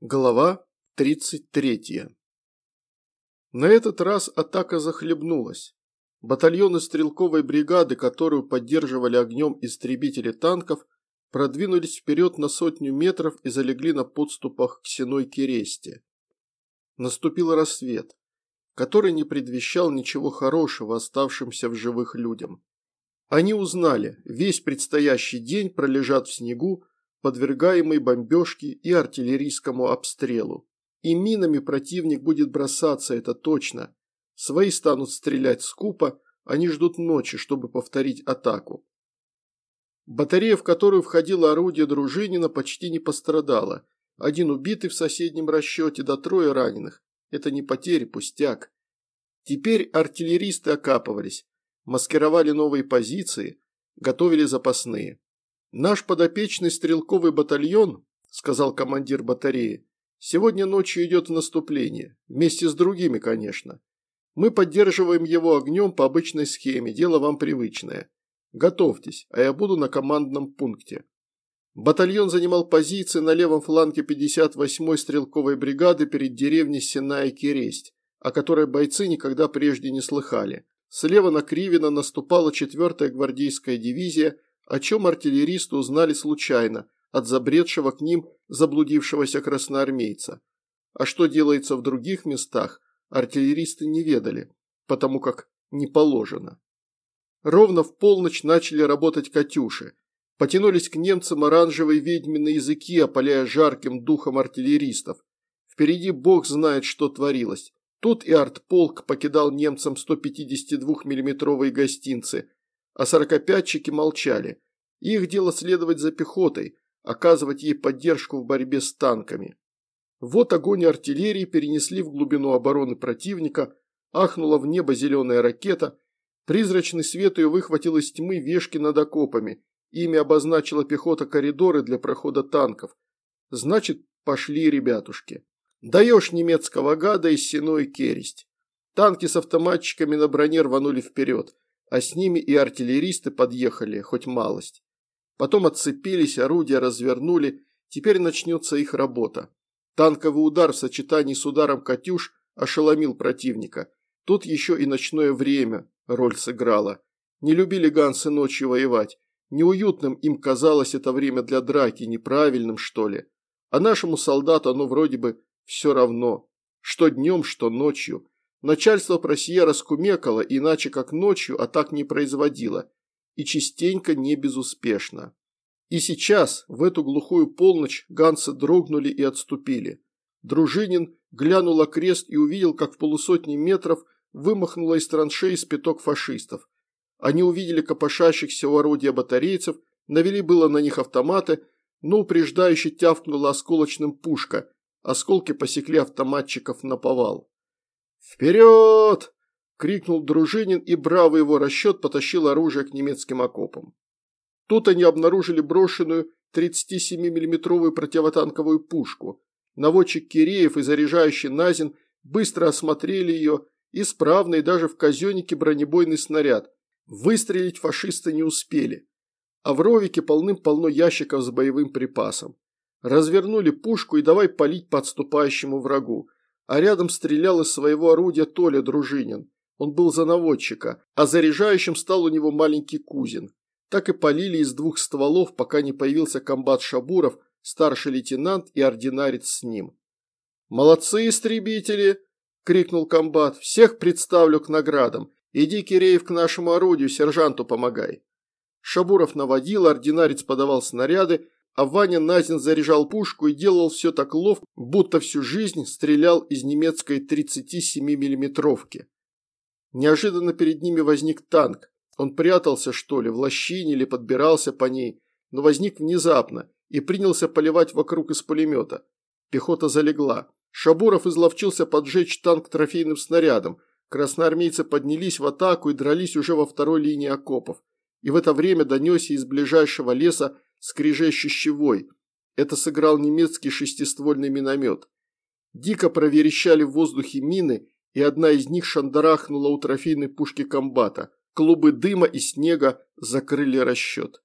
Глава 33. На этот раз атака захлебнулась. Батальоны стрелковой бригады, которую поддерживали огнем истребители танков, продвинулись вперед на сотню метров и залегли на подступах к Сеной Кересте. Наступил рассвет, который не предвещал ничего хорошего оставшимся в живых людям. Они узнали, весь предстоящий день пролежат в снегу, подвергаемый бомбежке и артиллерийскому обстрелу. И минами противник будет бросаться, это точно. Свои станут стрелять скупо, они ждут ночи, чтобы повторить атаку. Батарея, в которую входило орудие Дружинина, почти не пострадала. Один убитый в соседнем расчете, до трое раненых. Это не потери, пустяк. Теперь артиллеристы окапывались, маскировали новые позиции, готовили запасные. «Наш подопечный стрелковый батальон, – сказал командир батареи, – сегодня ночью идет в наступление, вместе с другими, конечно. Мы поддерживаем его огнем по обычной схеме, дело вам привычное. Готовьтесь, а я буду на командном пункте». Батальон занимал позиции на левом фланге 58-й стрелковой бригады перед деревней Сеная Кересть, о которой бойцы никогда прежде не слыхали. Слева на Кривина наступала 4-я гвардейская дивизия – о чем артиллеристы узнали случайно от забредшего к ним заблудившегося красноармейца. А что делается в других местах, артиллеристы не ведали, потому как не положено. Ровно в полночь начали работать «Катюши». Потянулись к немцам оранжевые ведьмины языки, опаляя жарким духом артиллеристов. Впереди бог знает, что творилось. Тут и артполк покидал немцам 152 миллиметровые гостинцы, а сорокопятчики молчали. Их дело следовать за пехотой, оказывать ей поддержку в борьбе с танками. Вот огонь артиллерии перенесли в глубину обороны противника, ахнула в небо зеленая ракета, призрачный свет ее выхватил из тьмы вешки над окопами, ими обозначила пехота коридоры для прохода танков. Значит, пошли ребятушки. Даешь немецкого гада и сеной кересть. Танки с автоматчиками на броне рванули вперед – а с ними и артиллеристы подъехали, хоть малость. Потом отцепились, орудия развернули, теперь начнется их работа. Танковый удар в сочетании с ударом «Катюш» ошеломил противника. Тут еще и ночное время роль сыграло. Не любили гансы ночью воевать. Неуютным им казалось это время для драки, неправильным что ли. А нашему солдату оно вроде бы все равно. Что днем, что ночью. Начальство про сие раскумекало, иначе как ночью, а так не производило. И частенько не безуспешно. И сейчас, в эту глухую полночь, ганцы дрогнули и отступили. Дружинин глянул окрест и увидел, как в полусотни метров вымахнуло из траншеи спиток фашистов. Они увидели копошащихся у орудия батарейцев, навели было на них автоматы, но упреждающе тявкнула осколочным пушка. Осколки посекли автоматчиков на повал. «Вперед!» – крикнул Дружинин, и бравый его расчет потащил оружие к немецким окопам. Тут они обнаружили брошенную 37 миллиметровую противотанковую пушку. Наводчик Киреев и заряжающий Назин быстро осмотрели ее, исправный даже в казеннике бронебойный снаряд. Выстрелить фашисты не успели. А в ровике полным-полно ящиков с боевым припасом. Развернули пушку и давай палить подступающему врагу а рядом стрелял из своего орудия Толя Дружинин. Он был за наводчика, а заряжающим стал у него маленький Кузин. Так и полили из двух стволов, пока не появился комбат Шабуров, старший лейтенант и ординарец с ним. «Молодцы, истребители!» – крикнул комбат. «Всех представлю к наградам. Иди, Киреев, к нашему орудию, сержанту помогай». Шабуров наводил, ординарец подавал снаряды, а Ваня Назин заряжал пушку и делал все так ловко, будто всю жизнь стрелял из немецкой 37 миллиметровки. Неожиданно перед ними возник танк. Он прятался, что ли, в лощине или подбирался по ней, но возник внезапно и принялся поливать вокруг из пулемета. Пехота залегла. Шабуров изловчился поджечь танк трофейным снарядом. Красноармейцы поднялись в атаку и дрались уже во второй линии окопов. И в это время донесся из ближайшего леса скрежещущий вой. Это сыграл немецкий шестиствольный миномет. Дико проверещали в воздухе мины, и одна из них шандарахнула у трофейной пушки комбата. Клубы дыма и снега закрыли расчет.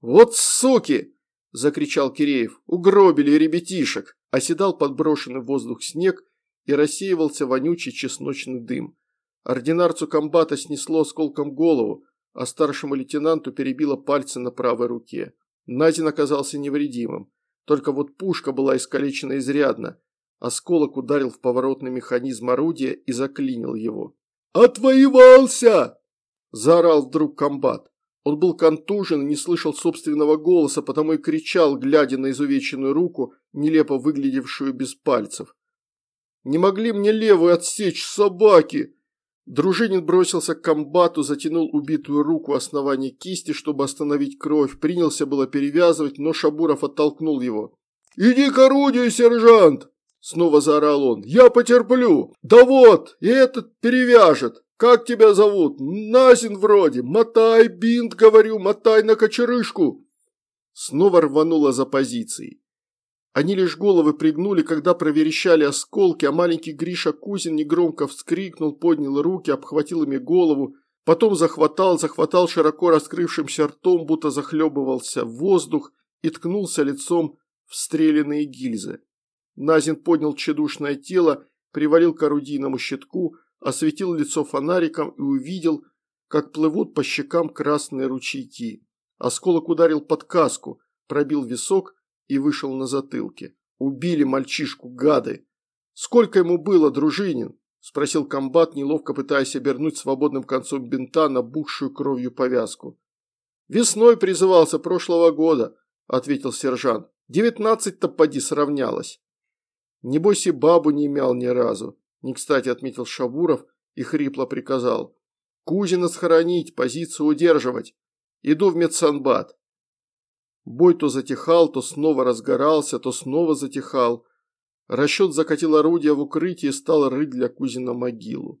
«Вот суки!» – закричал Киреев. «Угробили ребятишек!» Оседал подброшенный в воздух снег и рассеивался вонючий чесночный дым. Ординарцу комбата снесло осколком голову, а старшему лейтенанту перебило пальцы на правой руке. Назин оказался невредимым. Только вот пушка была искалечена изрядно. Осколок ударил в поворотный механизм орудия и заклинил его. «Отвоевался!» – заорал вдруг комбат. Он был контужен и не слышал собственного голоса, потому и кричал, глядя на изувеченную руку, нелепо выглядевшую без пальцев. «Не могли мне левую отсечь собаки!» Дружинин бросился к комбату, затянул убитую руку основания кисти, чтобы остановить кровь, принялся было перевязывать, но Шабуров оттолкнул его. «Иди к орудию, сержант!» Снова заорал он. «Я потерплю! Да вот, и этот перевяжет! Как тебя зовут? Назин вроде! Мотай бинт, говорю, мотай на кочерышку!» Снова рвануло за позицией. Они лишь головы пригнули, когда проверещали осколки, а маленький Гриша Кузин негромко вскрикнул, поднял руки, обхватил ими голову, потом захватал, захватал широко раскрывшимся ртом, будто захлебывался в воздух и ткнулся лицом в стрелянные гильзы. Назин поднял тщедушное тело, привалил к орудийному щитку, осветил лицо фонариком и увидел, как плывут по щекам красные ручейки. Осколок ударил под каску, пробил висок, и вышел на затылке. Убили мальчишку, гады. Сколько ему было, дружинин? Спросил комбат, неловко пытаясь обернуть свободным концом бинта набухшую кровью повязку. «Весной призывался прошлого года», – ответил сержант. «Девятнадцать-то поди сравнялось». «Небось и бабу не имел ни разу», – не кстати отметил Шабуров и хрипло приказал. «Кузина схоронить, позицию удерживать. Иду в медсанбат». Бой то затихал, то снова разгорался, то снова затихал. Расчет закатил орудие в укрытие и стал рыть для Кузина могилу.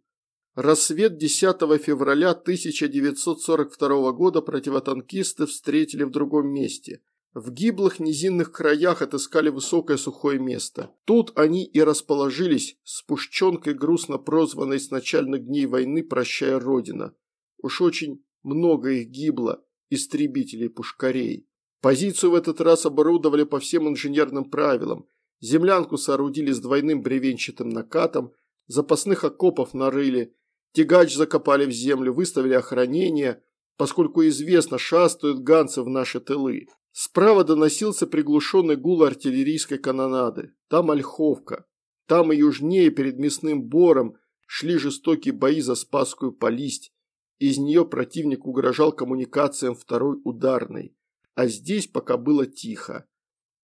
Рассвет 10 февраля 1942 года противотанкисты встретили в другом месте. В гиблых низинных краях отыскали высокое сухое место. Тут они и расположились с пушченкой, грустно прозванной с начальных дней войны «Прощая Родина». Уж очень много их гибло, истребителей-пушкарей. Позицию в этот раз оборудовали по всем инженерным правилам. Землянку соорудили с двойным бревенчатым накатом, запасных окопов нарыли, тягач закопали в землю, выставили охранение, поскольку известно, шастают ганцы в наши тылы. Справа доносился приглушенный гул артиллерийской канонады. Там Ольховка. Там и южнее, перед мясным бором, шли жестокие бои за Спасскую полисть. Из нее противник угрожал коммуникациям второй ударной а здесь пока было тихо.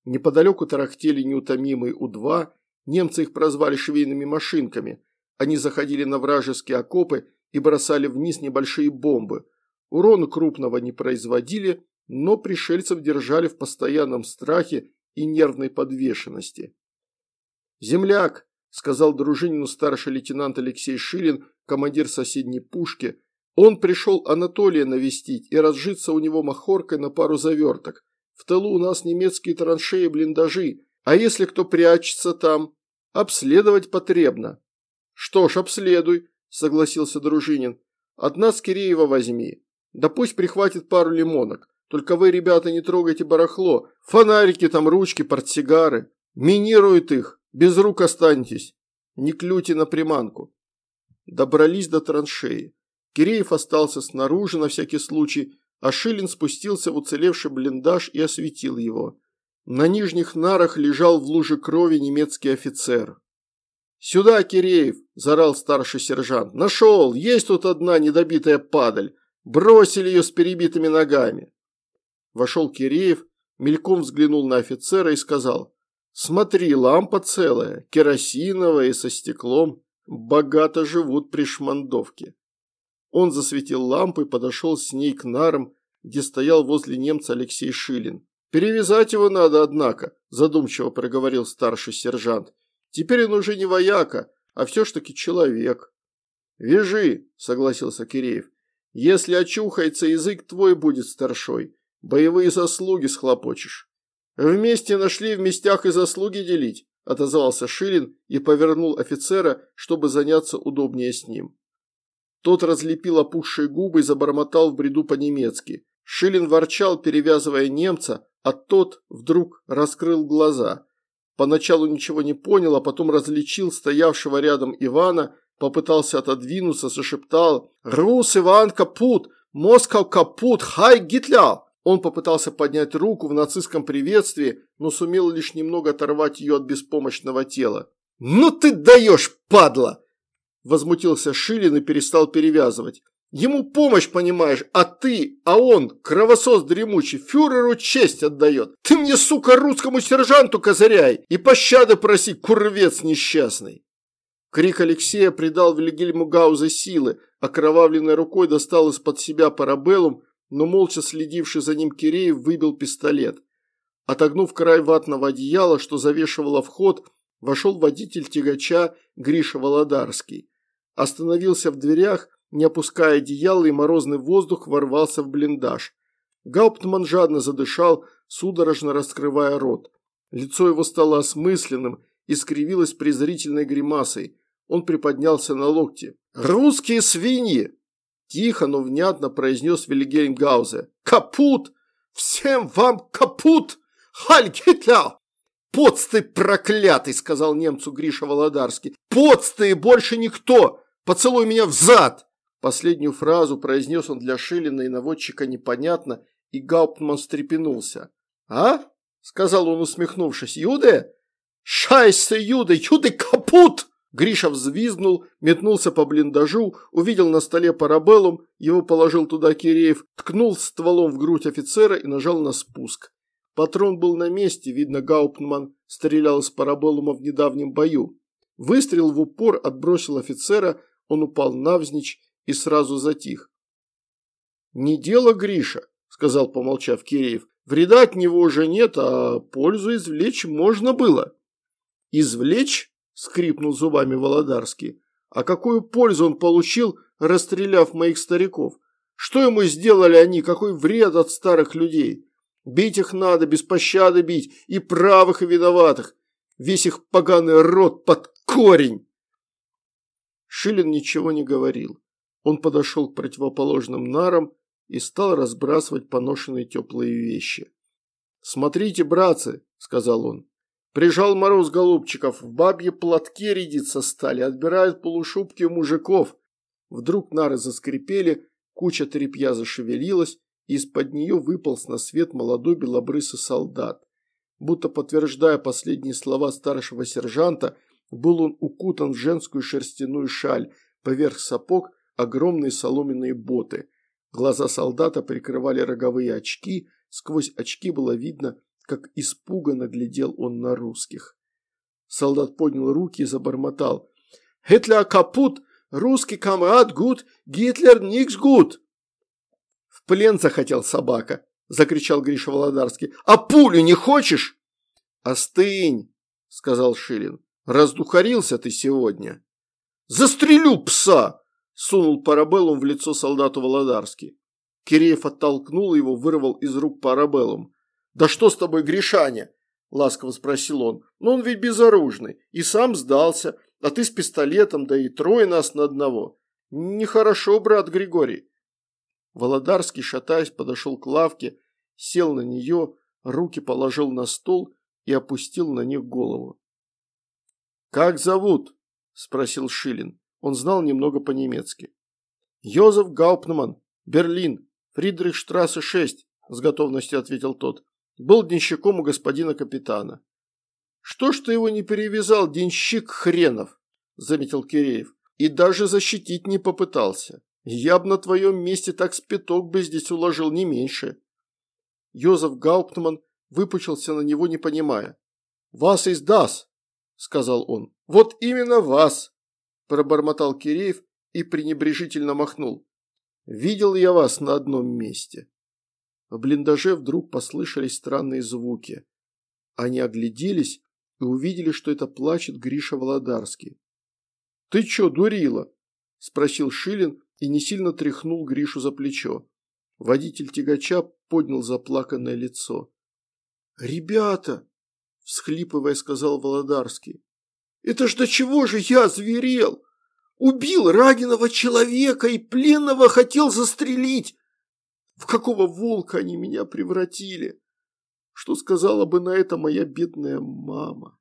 Неподалеку тарахтели неутомимые У-2, немцы их прозвали швейными машинками. Они заходили на вражеские окопы и бросали вниз небольшие бомбы. Урона крупного не производили, но пришельцев держали в постоянном страхе и нервной подвешенности. «Земляк», – сказал дружинину старший лейтенант Алексей Шилин, командир соседней пушки – он пришел Анатолия навестить и разжиться у него махоркой на пару заверток. В тылу у нас немецкие траншеи и блиндажи, а если кто прячется там, обследовать потребно. Что ж, обследуй, согласился Дружинин. От нас Киреева возьми. Да пусть прихватит пару лимонок. Только вы, ребята, не трогайте барахло. Фонарики там, ручки, портсигары. Минируют их. Без рук останетесь. Не клюйте на приманку. Добрались до траншеи. Киреев остался снаружи на всякий случай, а Шилин спустился в уцелевший блиндаж и осветил его. На нижних нарах лежал в луже крови немецкий офицер. «Сюда, Киреев!» – заорал старший сержант. «Нашел! Есть тут одна недобитая падаль! Бросили ее с перебитыми ногами!» Вошел Киреев, мельком взглянул на офицера и сказал. «Смотри, лампа целая, керосиновая и со стеклом. Богато живут при шмандовке». Он засветил лампой, подошел с ней к нарам, где стоял возле немца Алексей Шилин. «Перевязать его надо, однако», – задумчиво проговорил старший сержант. «Теперь он уже не вояка, а все ж таки человек». «Вяжи», – согласился Киреев. «Если очухается, язык твой будет старшой. Боевые заслуги схлопочешь». «Вместе нашли в местях и заслуги делить», – отозвался Шилин и повернул офицера, чтобы заняться удобнее с ним. Тот разлепил опухшие губы и забормотал в бреду по-немецки. Шилин ворчал, перевязывая немца, а тот вдруг раскрыл глаза. Поначалу ничего не понял, а потом различил стоявшего рядом Ивана, попытался отодвинуться, зашептал «Рус Иван капут! Москва капут! Хай Гитлер!» Он попытался поднять руку в нацистском приветствии, но сумел лишь немного оторвать ее от беспомощного тела. «Ну ты даешь, падла!» Возмутился Шилин и перестал перевязывать. Ему помощь, понимаешь, а ты, а он, кровосос дремучий, фюреру честь отдает. Ты мне, сука, русскому сержанту козыряй и пощады проси, курвец несчастный. Крик Алексея придал Вильгельму Гаузе силы, окровавленной рукой достал из-под себя парабеллум, но молча следивший за ним Киреев выбил пистолет. Отогнув край ватного одеяла, что завешивало вход, вошел водитель тягача Гриша Володарский. Остановился в дверях, не опуская одеяла, и морозный воздух ворвался в блиндаж. Гауптман жадно задышал, судорожно раскрывая рот. Лицо его стало осмысленным и скривилось презрительной гримасой. Он приподнялся на локте. «Русские свиньи!» Тихо, но внятно произнес Вильгельм Гаузе. «Капут! Всем вам капут! Халь Гитлер!» «Поцты проклятый!» – сказал немцу Гриша Володарский. «Поцты и больше никто! Поцелуй меня в зад!» Последнюю фразу произнес он для Шилина и наводчика непонятно, и Гауптман встрепенулся. «А?» – сказал он, усмехнувшись. «Юде? Шайсе, Юде! Юде капут!» Гриша взвизгнул, метнулся по блиндажу, увидел на столе парабеллум, его положил туда Киреев, ткнул стволом в грудь офицера и нажал на спуск. Патрон был на месте, видно, Гауптман стрелял из парабеллума в недавнем бою. Выстрел в упор отбросил офицера, он упал навзничь и сразу затих. «Не дело Гриша», – сказал, помолчав Киреев. «Вреда от него уже нет, а пользу извлечь можно было». «Извлечь?» – скрипнул зубами Володарский. «А какую пользу он получил, расстреляв моих стариков? Что ему сделали они, какой вред от старых людей? Бить их надо, без пощады бить, и правых, и виноватых. Весь их поганый рот под корень!» Шилин ничего не говорил. Он подошел к противоположным нарам и стал разбрасывать поношенные теплые вещи. «Смотрите, братцы», – сказал он. «Прижал мороз голубчиков, в бабье платке рядиться стали, отбирают полушубки у мужиков». Вдруг нары заскрипели, куча тряпья зашевелилась, из-под нее выполз на свет молодой белобрысый солдат. Будто подтверждая последние слова старшего сержанта, был он укутан в женскую шерстяную шаль, поверх сапог огромные соломенные боты. Глаза солдата прикрывали роговые очки, сквозь очки было видно, как испуганно глядел он на русских. Солдат поднял руки и забормотал. «Гитлер капут! Русский Kamerad gut! Гитлер nix gut!» «В плен захотел собака!» – закричал Гриша Володарский. «А пулю не хочешь?» «Остынь!» – сказал Шилин. «Раздухарился ты сегодня!» «Застрелю пса!» сунул парабеллум в лицо солдату Володарский. Киреев оттолкнул его, вырвал из рук парабеллум. «Да что с тобой, Гришаня?» – ласково спросил он. «Но он ведь безоружный и сам сдался, а ты с пистолетом, да и трое нас на одного. Нехорошо, брат Григорий». Володарский, шатаясь, подошел к лавке, сел на нее, руки положил на стол и опустил на них голову. «Как зовут?» – спросил Шилин. Он знал немного по-немецки. «Йозеф Гауптман, Берлин, Фридрихштрассе 6», – с готовностью ответил тот. «Был денщиком у господина капитана». «Что ж ты его не перевязал, денщик хренов?» – заметил Киреев. «И даже защитить не попытался. Я б на твоем месте так спиток бы здесь уложил не меньше». Йозеф Гауптман выпучился на него, не понимая. «Вас из дас», – сказал он. «Вот именно вас пробормотал Киреев и пренебрежительно махнул. «Видел я вас на одном месте». В блиндаже вдруг послышались странные звуки. Они огляделись и увидели, что это плачет Гриша Володарский. «Ты чё, дурила?» – спросил Шилин и не сильно тряхнул Гришу за плечо. Водитель тягача поднял заплаканное лицо. «Ребята!» – всхлипывая, сказал Володарский. Это ж до чего же я зверел? Убил раненого человека и пленного хотел застрелить. В какого волка они меня превратили? Что сказала бы на это моя бедная мама?